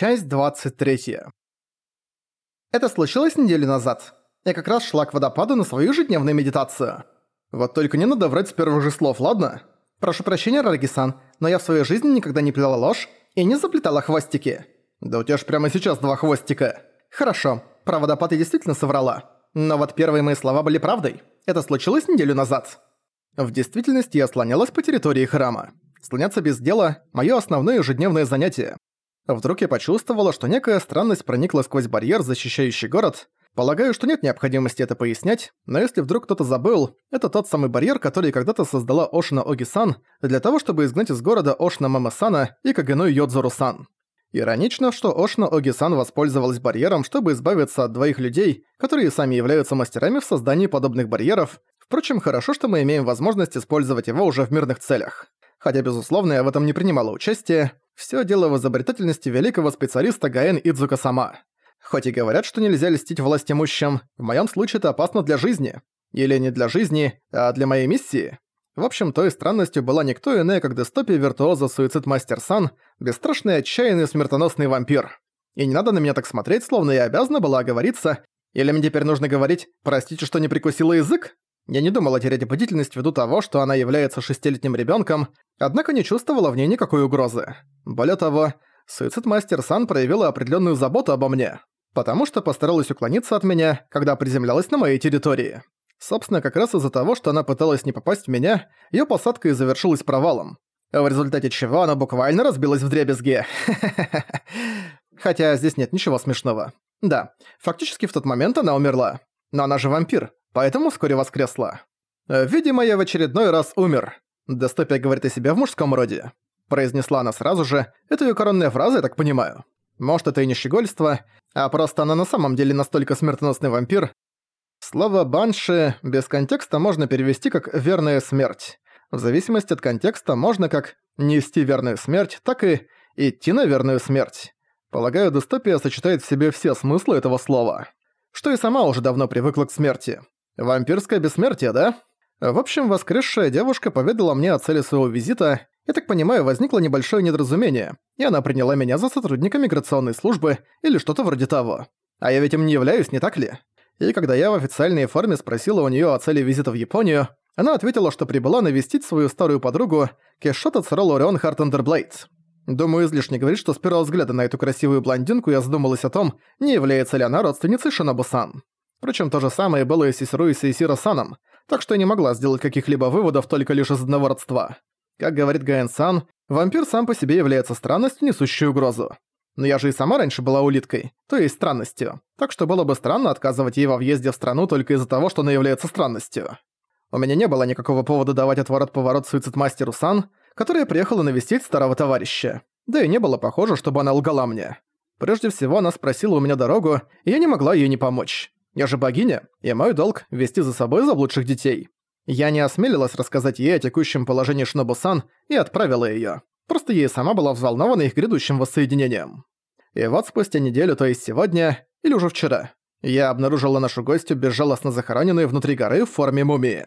Часть 23. Это случилось неделю назад. Я как раз шла к водопаду на свою ежедневную медитацию. Вот только не надо врать с первых же слов, ладно? Прошу прощения, Раги-сан, но я в своей жизни никогда не плела ложь и не заплетала хвостики. Да у тебя ж прямо сейчас два хвостика. Хорошо, про водопад я действительно соврала. Но вот первые мои слова были правдой. Это случилось неделю назад. В действительности я слонялась по территории храма. Слоняться без дела – моё основное ежедневное занятие. Вдруг я почувствовала, что некая странность проникла сквозь барьер, защищающий город. Полагаю, что нет необходимости это пояснять, но если вдруг кто-то забыл, это тот самый барьер, который когда-то создала Ошина Оги-сан для того, чтобы изгнать из города Ошина Мама-сана и Кагэну Йодзору-сан. Иронично, что Ошина Оги-сан воспользовалась барьером, чтобы избавиться от двоих людей, которые сами являются мастерами в создании подобных барьеров. Впрочем, хорошо, что мы имеем возможность использовать его уже в мирных целях. Хотя, безусловно, я в этом не принимала участия, Всё дело в изобретательности великого специалиста Гаэн Идзука сама. Хоть и говорят, что нельзя льстить власть имущим, в моём случае это опасно для жизни. Или не для жизни, а для моей миссии. В общем, той странностью была никто иная, как дистопия виртуоза Суицид Мастер Сан, бесстрашный, отчаянный, смертоносный вампир. И не надо на меня так смотреть, словно я обязана была оговориться. Или мне теперь нужно говорить «простите, что не прикусила язык»? Я не думала терять бдительность ввиду того, что она является шестилетним ребенком, однако не чувствовала в ней никакой угрозы. Более того, суицид-мастер Сан проявила определенную заботу обо мне, потому что постаралась уклониться от меня, когда приземлялась на моей территории. Собственно, как раз из-за того, что она пыталась не попасть в меня, ее посадка и завершилась провалом. В результате чего она буквально разбилась в дребезги. Хотя здесь нет ничего смешного. Да, фактически в тот момент она умерла. Но она же вампир, поэтому вскоре воскресла. Видимо, я в очередной раз умер. Дестопия говорит о себе в мужском роде. Произнесла она сразу же, это её коронная фраза, я так понимаю. Может, это и не щегольство, а просто она на самом деле настолько смертоносный вампир. Слово «банши» без контекста можно перевести как «верная смерть». В зависимости от контекста можно как «нести верную смерть», так и «идти на верную смерть». Полагаю, дистопия сочетает в себе все смыслы этого слова. Что и сама уже давно привыкла к смерти. Вампирское бессмертие, да? В общем, воскресшая девушка поведала мне о цели своего визита. Я так понимаю, возникло небольшое недоразумение, и она приняла меня за сотрудника миграционной службы или что-то вроде того. А я ведь им не являюсь, не так ли? И когда я в официальной форме спросила у неё о цели визита в Японию, она ответила, что прибыла навестить свою старую подругу Кешота Царол Орион Хартендерблейд. Думаю, излишне говорить, что с первого взгляда на эту красивую блондинку я задумалась о том, не является ли она родственницей Шинобу-сан. Впрочем, то же самое было и с Исиру и Сейсиро-саном, так что я не могла сделать каких-либо выводов только лишь из одного родства. Как говорит Гаэн-сан, вампир сам по себе является странностью, несущей угрозу. Но я же и сама раньше была улиткой, то есть странностью, так что было бы странно отказывать ей во въезде в страну только из-за того, что она является странностью. У меня не было никакого повода давать отворот-поворот суицид-мастеру Сан, которая приехала навестить старого товарища. Да и не было похоже, чтобы она лгала мне. Прежде всего, она спросила у меня дорогу, и я не могла ей не помочь. Я же богиня, и мой долг — вести за собой заблудших детей. Я не осмелилась рассказать ей о текущем положении Шинобу-сан и отправила её. Просто ей сама была взволнована их грядущим воссоединением. И вот спустя неделю, то есть сегодня, или уже вчера, я обнаружила нашу гостью безжалостно захороненную внутри горы в форме мумии.